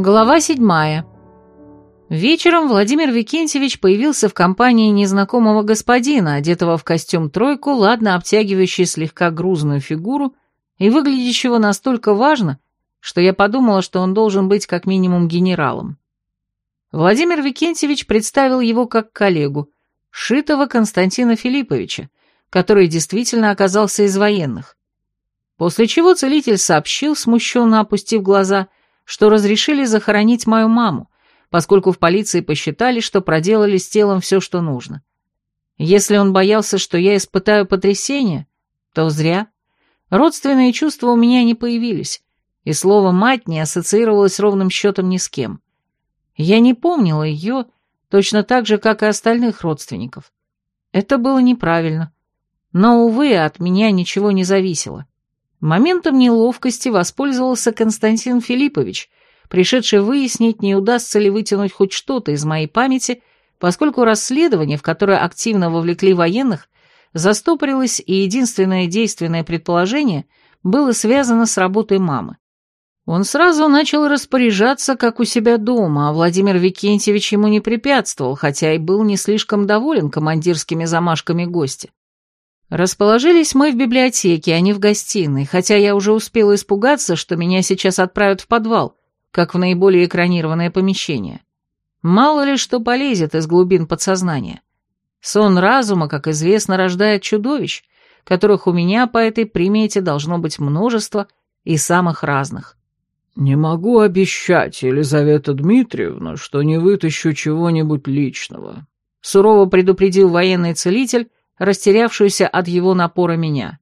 Глава седьмая. Вечером Владимир Викентьевич появился в компании незнакомого господина, одетого в костюм тройку, ладно обтягивающий слегка грузную фигуру и выглядящего настолько важно, что я подумала, что он должен быть как минимум генералом. Владимир Викентьевич представил его как коллегу, шитого Константина Филипповича, который действительно оказался из военных. После чего целитель сообщил, смущенно опустив глаза, что разрешили захоронить мою маму, поскольку в полиции посчитали, что проделали с телом все, что нужно. Если он боялся, что я испытаю потрясение, то зря. Родственные чувства у меня не появились, и слово «мать» не ассоциировалось ровным счетом ни с кем. Я не помнила ее точно так же, как и остальных родственников. Это было неправильно. Но, увы, от меня ничего не зависело. Моментом неловкости воспользовался Константин Филиппович, пришедший выяснить, не удастся ли вытянуть хоть что-то из моей памяти, поскольку расследование, в которое активно вовлекли военных, застопорилось, и единственное действенное предположение было связано с работой мамы. Он сразу начал распоряжаться, как у себя дома, а Владимир Викентьевич ему не препятствовал, хотя и был не слишком доволен командирскими замашками гостя. Расположились мы в библиотеке, а не в гостиной, хотя я уже успела испугаться, что меня сейчас отправят в подвал, как в наиболее экранированное помещение. Мало ли что полезет из глубин подсознания. Сон разума, как известно, рождает чудовищ, которых у меня по этой примете должно быть множество и самых разных. «Не могу обещать, Елизавета Дмитриевна, что не вытащу чего-нибудь личного», — сурово предупредил военный целитель, растерявшуюся от его напора меня.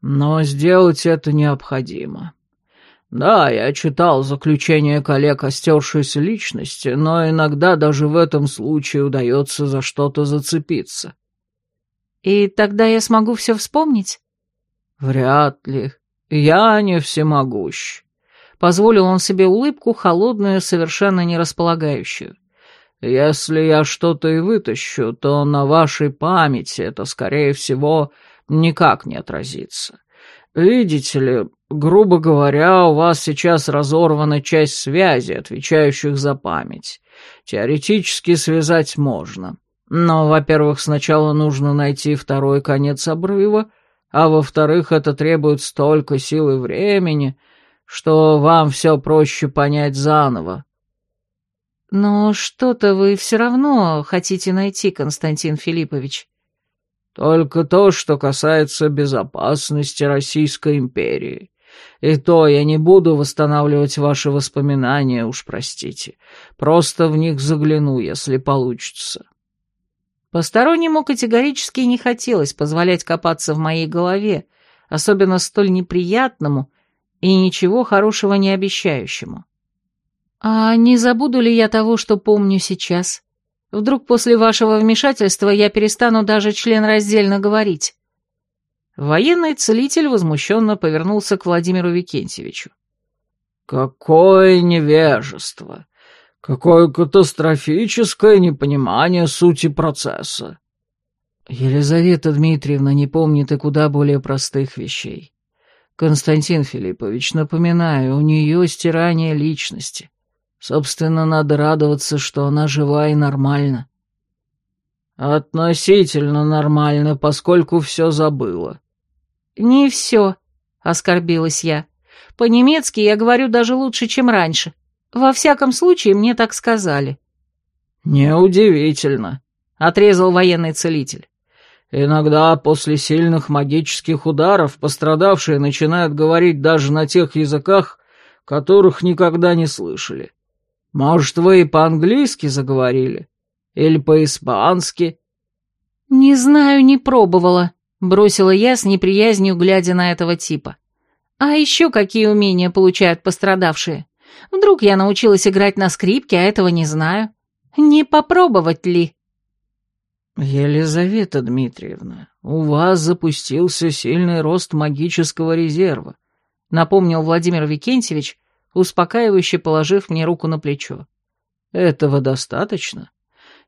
«Но сделать это необходимо. Да, я читал заключение коллег о стершейся личности, но иногда даже в этом случае удается за что-то зацепиться». «И тогда я смогу все вспомнить?» «Вряд ли. Я не всемогущ. Позволил он себе улыбку, холодную, совершенно не располагающую. «Если я что-то и вытащу, то на вашей памяти это, скорее всего, никак не отразится. Видите ли, грубо говоря, у вас сейчас разорвана часть связи, отвечающих за память. Теоретически связать можно. Но, во-первых, сначала нужно найти второй конец обрыва, а во-вторых, это требует столько сил и времени, что вам все проще понять заново. Но что-то вы все равно хотите найти, Константин Филиппович. Только то, что касается безопасности Российской империи. И то я не буду восстанавливать ваши воспоминания, уж простите. Просто в них загляну, если получится. Постороннему категорически не хотелось позволять копаться в моей голове, особенно столь неприятному и ничего хорошего не обещающему. А не забуду ли я того, что помню сейчас? Вдруг после вашего вмешательства я перестану даже член раздельно говорить?» Военный целитель возмущенно повернулся к Владимиру Викентьевичу. «Какое невежество! Какое катастрофическое непонимание сути процесса!» Елизавета Дмитриевна не помнит и куда более простых вещей. Константин Филиппович, напоминаю, у нее стирание личности. Собственно, надо радоваться, что она жива и нормальна. Относительно нормально, поскольку все забыла. Не все, оскорбилась я. По-немецки я говорю даже лучше, чем раньше. Во всяком случае, мне так сказали. Неудивительно, отрезал военный целитель. Иногда после сильных магических ударов пострадавшие начинают говорить даже на тех языках, которых никогда не слышали. Может, вы и по-английски заговорили? Или по-испански?» «Не знаю, не пробовала», — бросила я с неприязнью, глядя на этого типа. «А еще какие умения получают пострадавшие? Вдруг я научилась играть на скрипке, а этого не знаю. Не попробовать ли?» «Елизавета Дмитриевна, у вас запустился сильный рост магического резерва», напомнил Владимир Викентьевич, успокаивающе положив мне руку на плечо. «Этого достаточно?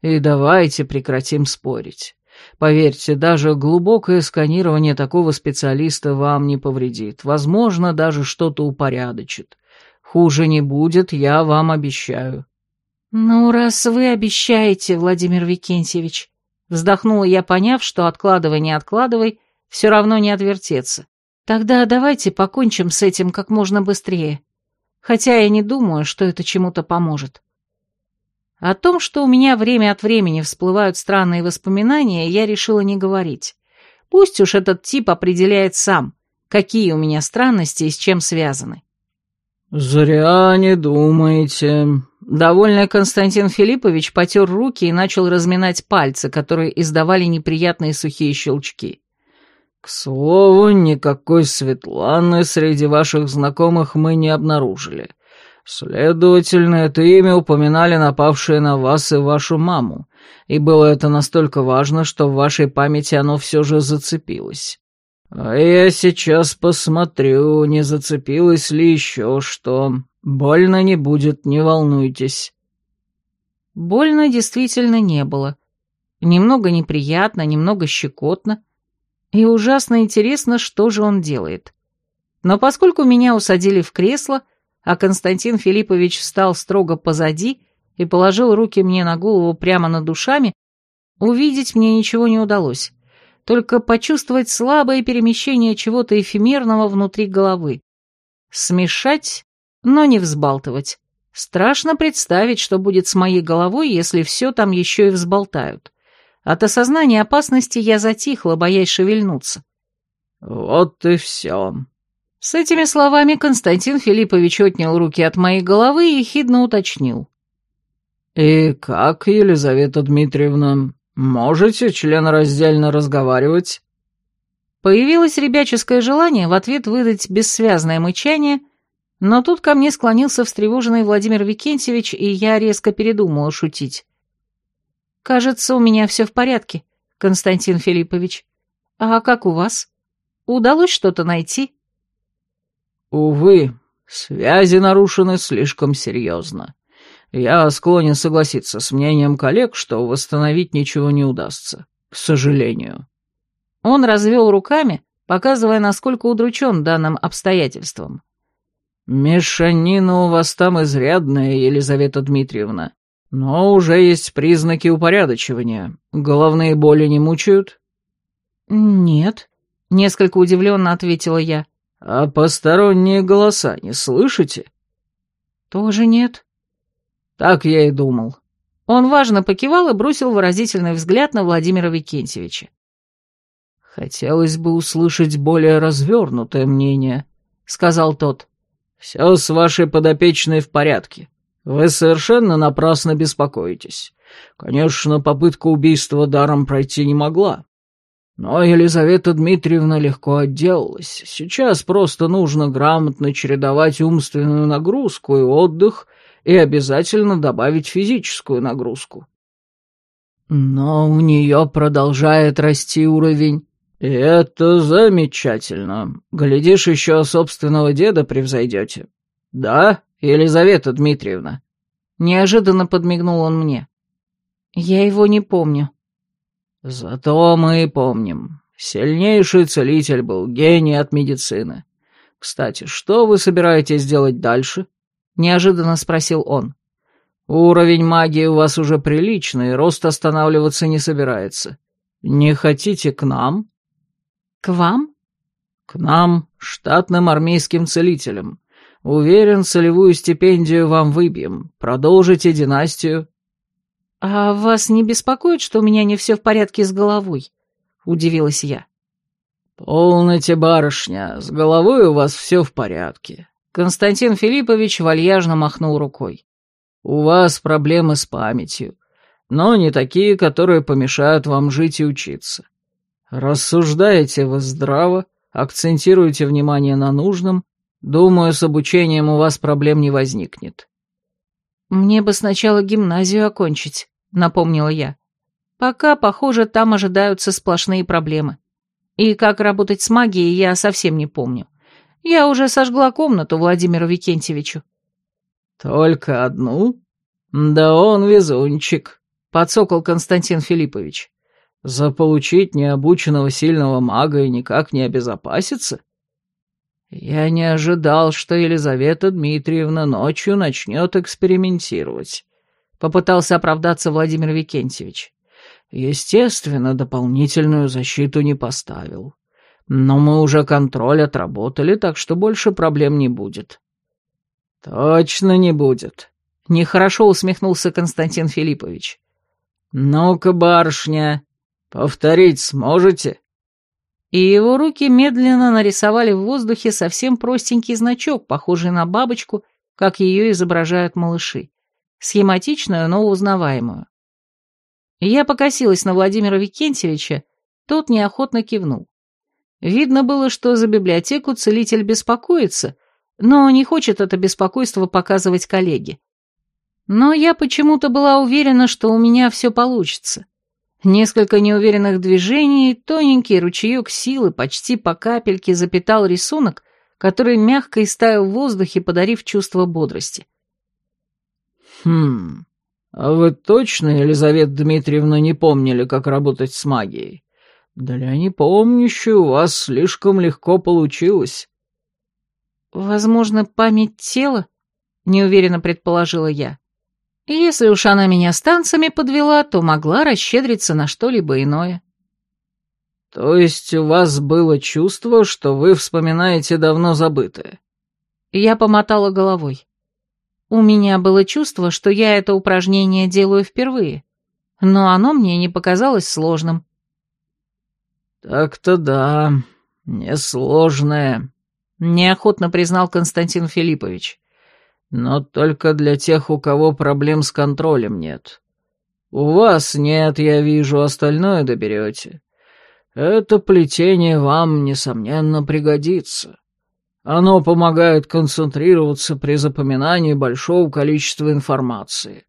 И давайте прекратим спорить. Поверьте, даже глубокое сканирование такого специалиста вам не повредит, возможно, даже что-то упорядочит. Хуже не будет, я вам обещаю». «Ну, раз вы обещаете, Владимир Викентьевич», вздохнула я, поняв, что откладывай, не откладывай, все равно не отвертеться. «Тогда давайте покончим с этим как можно быстрее. Хотя я не думаю, что это чему-то поможет». О том, что у меня время от времени всплывают странные воспоминания, я решила не говорить. Пусть уж этот тип определяет сам, какие у меня странности и с чем связаны. «Зря не думаете». Довольный Константин Филиппович потер руки и начал разминать пальцы, которые издавали неприятные сухие щелчки. «К слову, никакой Светланы среди ваших знакомых мы не обнаружили. Следовательно, это имя упоминали напавшие на вас и вашу маму, и было это настолько важно, что в вашей памяти оно все же зацепилось. А я сейчас посмотрю, не зацепилось ли еще что. Больно не будет, не волнуйтесь. Больно действительно не было. Немного неприятно, немного щекотно. И ужасно интересно, что же он делает. Но поскольку меня усадили в кресло, а Константин Филиппович встал строго позади и положил руки мне на голову прямо над душами, увидеть мне ничего не удалось только почувствовать слабое перемещение чего-то эфемерного внутри головы. Смешать, но не взбалтывать. Страшно представить, что будет с моей головой, если все там еще и взболтают. От осознания опасности я затихла, боясь шевельнуться. «Вот и все». С этими словами Константин Филиппович отнял руки от моей головы и хидно уточнил. «И как, Елизавета Дмитриевна, «Можете членораздельно разговаривать?» Появилось ребяческое желание в ответ выдать бессвязное мычание, но тут ко мне склонился встревоженный Владимир Викентьевич, и я резко передумала шутить. «Кажется, у меня все в порядке, Константин Филиппович. А как у вас? Удалось что-то найти?» «Увы, связи нарушены слишком серьезно. Я склонен согласиться с мнением коллег, что восстановить ничего не удастся. К сожалению. Он развел руками, показывая, насколько удручен данным обстоятельством. «Мешанина у вас там изрядная, Елизавета Дмитриевна. Но уже есть признаки упорядочивания. Головные боли не мучают?» «Нет», — несколько удивленно ответила я. «А посторонние голоса не слышите?» «Тоже нет». Так я и думал. Он важно покивал и бросил выразительный взгляд на Владимира Викентьевича. «Хотелось бы услышать более развернутое мнение», — сказал тот. «Все с вашей подопечной в порядке. Вы совершенно напрасно беспокоитесь. Конечно, попытка убийства даром пройти не могла. Но Елизавета Дмитриевна легко отделалась. Сейчас просто нужно грамотно чередовать умственную нагрузку и отдых — и обязательно добавить физическую нагрузку. Но у нее продолжает расти уровень. И это замечательно. Глядишь, еще собственного деда превзойдете. Да, Елизавета Дмитриевна? Неожиданно подмигнул он мне. Я его не помню. Зато мы помним. Сильнейший целитель был, гений от медицины. Кстати, что вы собираетесь делать дальше? — неожиданно спросил он. «Уровень магии у вас уже приличный, рост останавливаться не собирается. Не хотите к нам?» «К вам?» «К нам, штатным армейским целителям. Уверен, солевую стипендию вам выбьем. Продолжите династию». «А вас не беспокоит, что у меня не все в порядке с головой?» — удивилась я. «Полноте, барышня, с головой у вас все в порядке. Константин Филиппович вальяжно махнул рукой. «У вас проблемы с памятью, но не такие, которые помешают вам жить и учиться. Рассуждаете вы здраво, акцентируете внимание на нужном, думаю, с обучением у вас проблем не возникнет». «Мне бы сначала гимназию окончить», — напомнила я. «Пока, похоже, там ожидаются сплошные проблемы. И как работать с магией я совсем не помню. Я уже сожгла комнату Владимиру Викентьевичу». «Только одну? Да он везунчик», — подсокол Константин Филиппович. «Заполучить необученного сильного мага и никак не обезопаситься?» Я не ожидал, что Елизавета Дмитриевна ночью начнет экспериментировать. Попытался оправдаться Владимир Викентьевич. Естественно, дополнительную защиту не поставил. Но мы уже контроль отработали, так что больше проблем не будет. Точно не будет. Нехорошо усмехнулся Константин Филиппович. Ну-ка, барышня, повторить сможете? И его руки медленно нарисовали в воздухе совсем простенький значок, похожий на бабочку, как ее изображают малыши. Схематичную, но узнаваемую. Я покосилась на Владимира Викентьевича, тот неохотно кивнул. Видно было, что за библиотеку целитель беспокоится, но не хочет это беспокойство показывать коллеге. Но я почему-то была уверена, что у меня все получится. Несколько неуверенных движений, тоненький ручеек силы почти по капельке запитал рисунок, который мягко истаял в воздухе, подарив чувство бодрости. «Хм, «А вы точно, Елизавета Дмитриевна, не помнили, как работать с магией? Для непомнящей у вас слишком легко получилось». «Возможно, память тела?» — неуверенно предположила я. «Если уж она меня с танцами подвела, то могла расщедриться на что-либо иное». «То есть у вас было чувство, что вы вспоминаете давно забытое?» Я помотала головой. У меня было чувство, что я это упражнение делаю впервые, но оно мне не показалось сложным. «Так-то да, несложное», — неохотно признал Константин Филиппович. «Но только для тех, у кого проблем с контролем нет. У вас нет, я вижу, остальное доберете. Это плетение вам, несомненно, пригодится». Оно помогает концентрироваться при запоминании большого количества информации.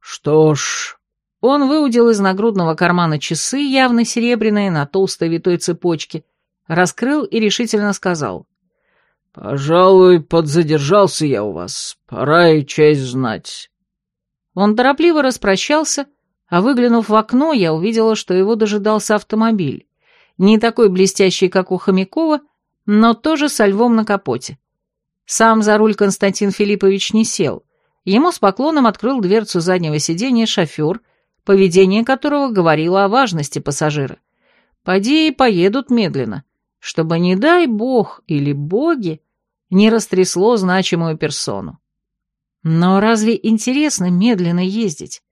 Что ж... Он выудил из нагрудного кармана часы, явно серебряные, на толстой витой цепочке, раскрыл и решительно сказал. «Пожалуй, подзадержался я у вас. Пора и честь знать». Он торопливо распрощался, а выглянув в окно, я увидела, что его дожидался автомобиль. Не такой блестящий, как у Хомякова, но тоже со львом на капоте. Сам за руль Константин Филиппович не сел. Ему с поклоном открыл дверцу заднего сиденья шофер, поведение которого говорило о важности пассажира. Поди поедут медленно, чтобы, не дай бог или боги, не растрясло значимую персону. Но разве интересно медленно ездить?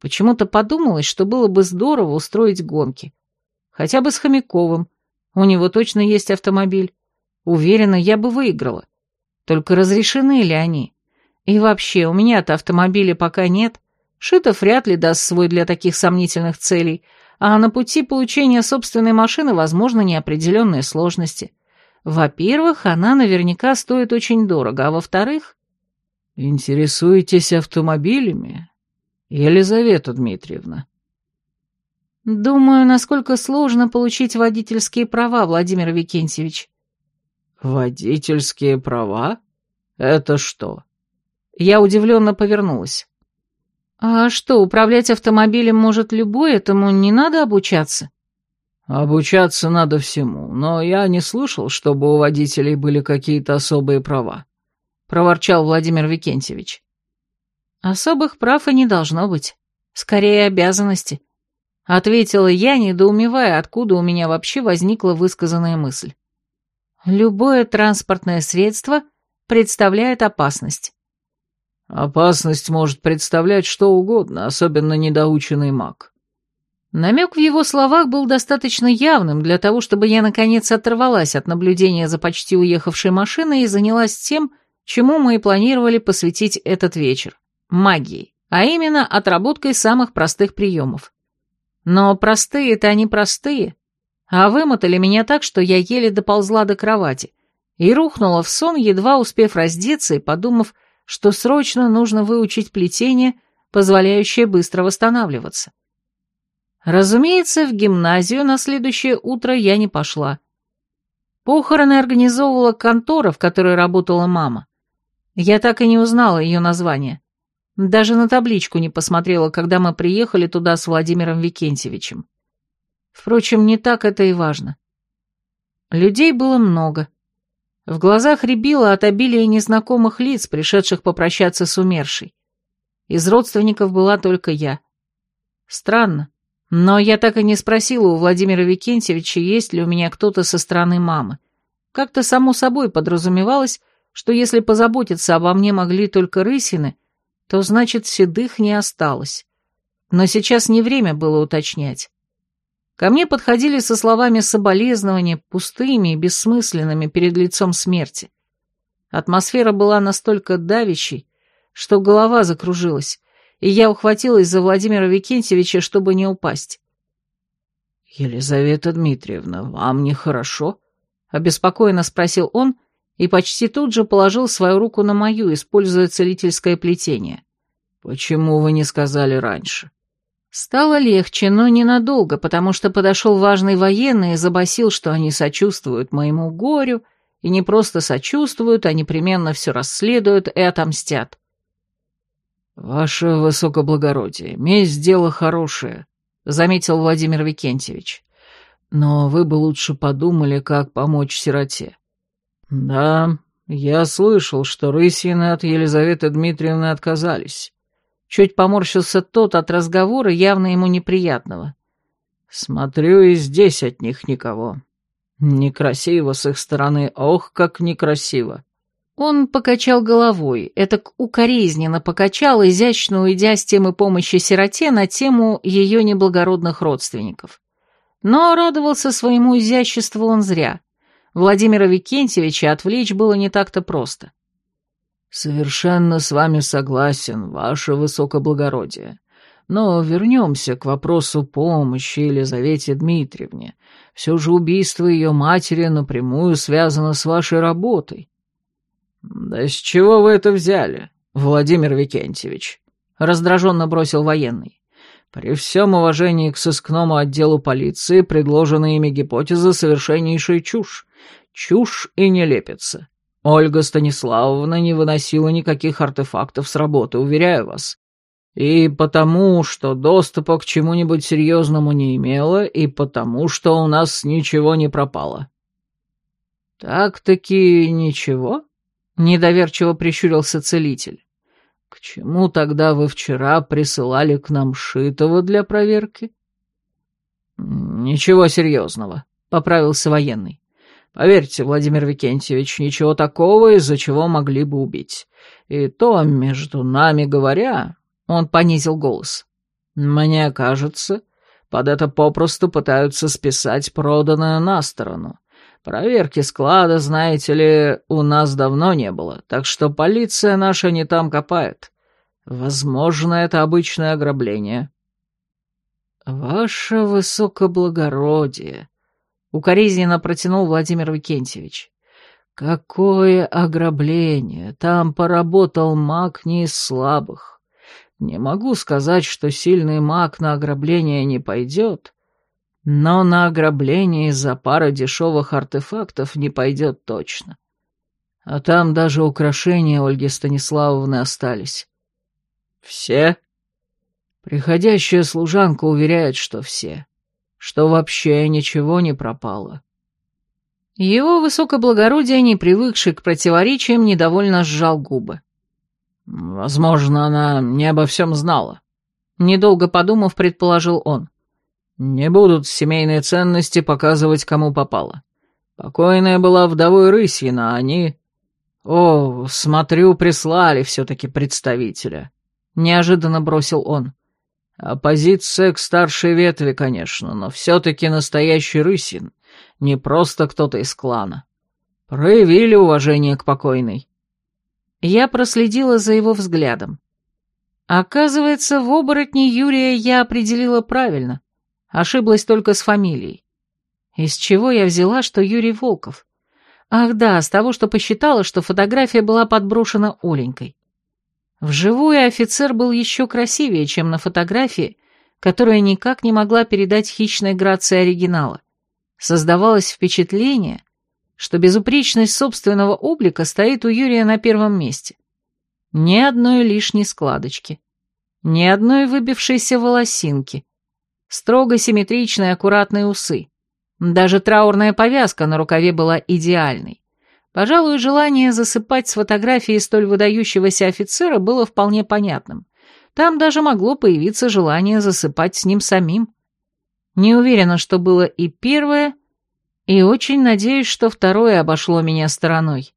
Почему-то подумалось, что было бы здорово устроить гонки. Хотя бы с Хомяковым, у него точно есть автомобиль. Уверена, я бы выиграла. Только разрешены ли они? И вообще, у меня-то автомобиля пока нет. Шитов вряд ли даст свой для таких сомнительных целей, а на пути получения собственной машины возможны неопределенные сложности. Во-первых, она наверняка стоит очень дорого, а во-вторых... «Интересуетесь автомобилями, Елизавета Дмитриевна?» «Думаю, насколько сложно получить водительские права, Владимир Викентьевич». «Водительские права? Это что?» Я удивленно повернулась. «А что, управлять автомобилем может любой, этому не надо обучаться?» «Обучаться надо всему, но я не слышал, чтобы у водителей были какие-то особые права», — проворчал Владимир Викентьевич. «Особых прав и не должно быть. Скорее, обязанности. Ответила я, недоумевая, откуда у меня вообще возникла высказанная мысль. Любое транспортное средство представляет опасность. Опасность может представлять что угодно, особенно недоученный маг. Намек в его словах был достаточно явным для того, чтобы я наконец оторвалась от наблюдения за почти уехавшей машиной и занялась тем, чему мы и планировали посвятить этот вечер – магией, а именно отработкой самых простых приемов. Но простые-то они простые, а вымотали меня так, что я еле доползла до кровати и рухнула в сон, едва успев раздеться и подумав, что срочно нужно выучить плетение, позволяющее быстро восстанавливаться. Разумеется, в гимназию на следующее утро я не пошла. Похороны организовывала контора, в которой работала мама. Я так и не узнала ее название. Даже на табличку не посмотрела, когда мы приехали туда с Владимиром Викентьевичем. Впрочем, не так это и важно. Людей было много. В глазах рябило от обилия незнакомых лиц, пришедших попрощаться с умершей. Из родственников была только я. Странно, но я так и не спросила у Владимира Викентьевича, есть ли у меня кто-то со стороны мамы. Как-то само собой подразумевалось, что если позаботиться обо мне могли только рысины, то значит седых не осталось. Но сейчас не время было уточнять. Ко мне подходили со словами соболезнования, пустыми и бессмысленными перед лицом смерти. Атмосфера была настолько давящей, что голова закружилась, и я ухватилась за Владимира Викентьевича, чтобы не упасть. «Елизавета Дмитриевна, вам нехорошо?» — обеспокоенно спросил он и почти тут же положил свою руку на мою, используя целительское плетение. «Почему вы не сказали раньше?» Стало легче, но ненадолго, потому что подошел важный военный и забасил, что они сочувствуют моему горю, и не просто сочувствуют, а непременно все расследуют и отомстят. «Ваше высокоблагородие, месть — дело хорошее», — заметил Владимир Викентьевич. «Но вы бы лучше подумали, как помочь сироте». «Да, я слышал, что Рысины от Елизаветы Дмитриевны отказались». Чуть поморщился тот от разговора, явно ему неприятного. «Смотрю, и здесь от них никого. Некрасиво с их стороны, ох, как некрасиво». Он покачал головой, это укоризненно покачал, изящно уйдя с темы помощи сироте на тему ее неблагородных родственников. Но радовался своему изяществу он зря. Владимира Викентьевича отвлечь было не так-то просто. «Совершенно с вами согласен, ваше высокоблагородие. Но вернемся к вопросу помощи Елизавете Дмитриевне. Все же убийство ее матери напрямую связано с вашей работой». «Да с чего вы это взяли, Владимир Викентьевич?» — раздраженно бросил военный. «При всем уважении к сыскному отделу полиции предложенная ими гипотеза совершеннейшая чушь. Чушь и нелепица. Ольга Станиславовна не выносила никаких артефактов с работы, уверяю вас. И потому, что доступа к чему-нибудь серьезному не имела, и потому, что у нас ничего не пропало». «Так-таки ничего?» Недоверчиво прищурился целитель. «К чему тогда вы вчера присылали к нам шитого для проверки?» «Ничего серьезного», — поправился военный. «Поверьте, Владимир Викентьевич, ничего такого, из-за чего могли бы убить. И то, между нами говоря...» — он понизил голос. «Мне кажется, под это попросту пытаются списать проданное на сторону. Проверки склада, знаете ли, у нас давно не было, так что полиция наша не там копает. Возможно, это обычное ограбление». «Ваше высокоблагородие», — укоризненно протянул Владимир Викентьевич. «Какое ограбление! Там поработал маг не из слабых. Не могу сказать, что сильный маг на ограбление не пойдет, но на ограбление из-за пары дешевых артефактов не пойдет точно. А там даже украшения Ольги Станиславовны остались. Все? Приходящая служанка уверяет, что все. Что вообще ничего не пропало. Его высокоблагородие, не привыкший к противоречиям, недовольно сжал губы. Возможно, она не обо всем знала. Недолго подумав, предположил он. Не будут семейные ценности показывать, кому попало. Покойная была вдовой Рысьина, а они... О, смотрю, прислали все-таки представителя. Неожиданно бросил он. Оппозиция к старшей ветви, конечно, но все-таки настоящий Рысин, не просто кто-то из клана. Проявили уважение к покойной. Я проследила за его взглядом. Оказывается, в оборотне Юрия я определила правильно. Ошиблась только с фамилией. Из чего я взяла, что Юрий Волков? Ах да, с того, что посчитала, что фотография была подброшена Оленькой. Вживую офицер был еще красивее, чем на фотографии, которая никак не могла передать хищной грации оригинала. Создавалось впечатление, что безупречность собственного облика стоит у Юрия на первом месте. Ни одной лишней складочки, ни одной выбившейся волосинки, Строго симметричные аккуратные усы. Даже траурная повязка на рукаве была идеальной. Пожалуй, желание засыпать с фотографией столь выдающегося офицера было вполне понятным. Там даже могло появиться желание засыпать с ним самим. Не уверена, что было и первое, и очень надеюсь, что второе обошло меня стороной.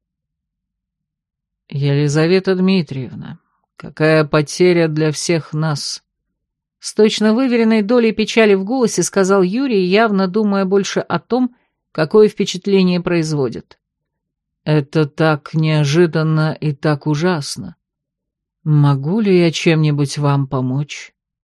«Елизавета Дмитриевна, какая потеря для всех нас!» С точно выверенной долей печали в голосе сказал Юрий, явно думая больше о том, какое впечатление производит. «Это так неожиданно и так ужасно. Могу ли я чем-нибудь вам помочь?»